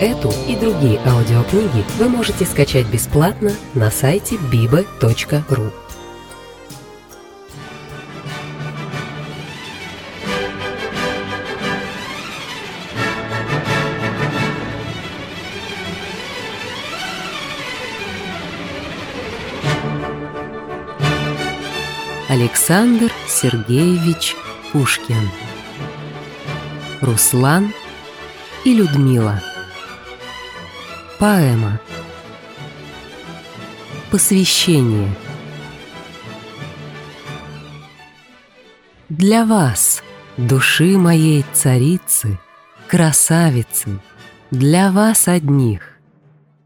Эту и другие аудиокниги вы можете скачать бесплатно на сайте biba.ru. Александр Сергеевич Пушкин Руслан и Людмила Поэма. Посвящение. Для вас, души моей царицы, красавицы, Для вас одних,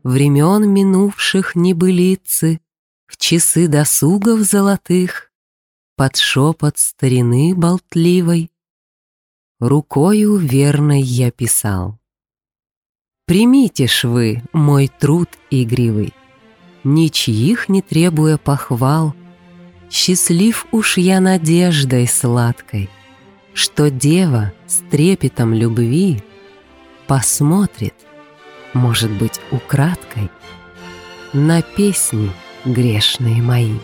времен минувших небылицы, В часы досугов золотых под шепот старины болтливой, Рукою верной я писал. Примите ж вы мой труд игривый, Ничьих не требуя похвал, Счастлив уж я надеждой сладкой, Что дева с трепетом любви Посмотрит, может быть, украдкой, На песни грешные мои.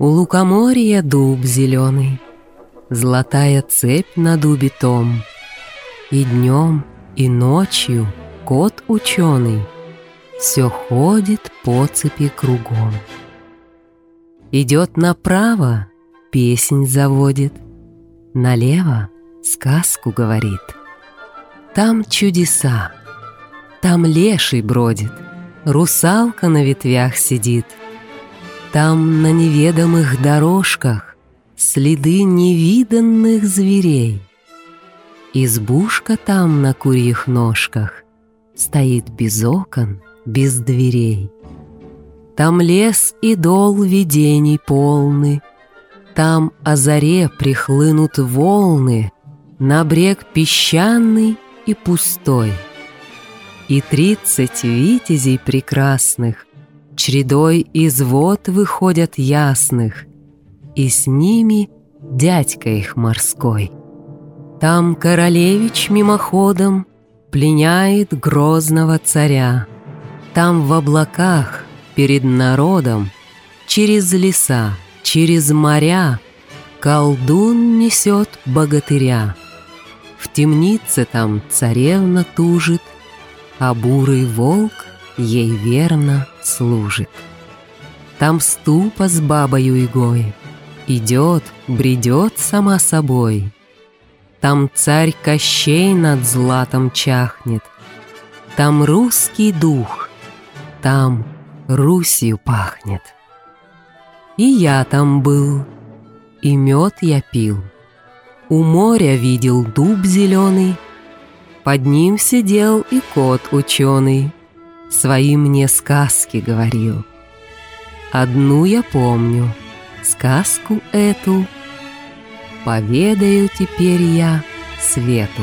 У лукоморья дуб зеленый, Золотая цепь на дубе том, И днем, и ночью кот ученый Все ходит по цепи кругом. Идет направо, песнь заводит, Налево сказку говорит. Там чудеса, там леший бродит, Русалка на ветвях сидит — там на неведомых дорожках Следы невиданных зверей. Избушка там на курьих ножках Стоит без окон, без дверей. Там лес и дол видений полны, Там о заре прихлынут волны На брег песчаный и пустой. И тридцать витязей прекрасных Чередой из вод выходят ясных, И с ними дядька их морской. Там королевич мимоходом Пленяет грозного царя. Там в облаках перед народом Через леса, через моря Колдун несет богатыря. В темнице там царевна тужит, А бурый волк ей верно служит. Там ступа с бабою игой, Идет, бредет сама собой. Там царь Кощей над златом чахнет, Там русский дух, там Русью пахнет. И я там был, и мед я пил, У моря видел дуб зеленый, Под ним сидел и кот ученый, свои мне сказки говорил. Одну я помню, сказку эту поведаю теперь я свету.